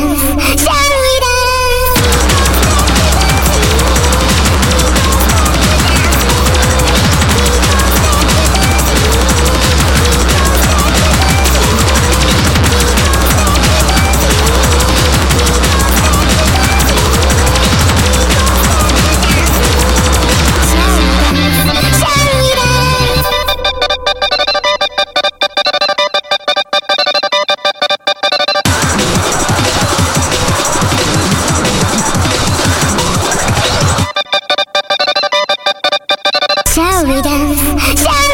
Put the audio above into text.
Sheriff! me dance. Show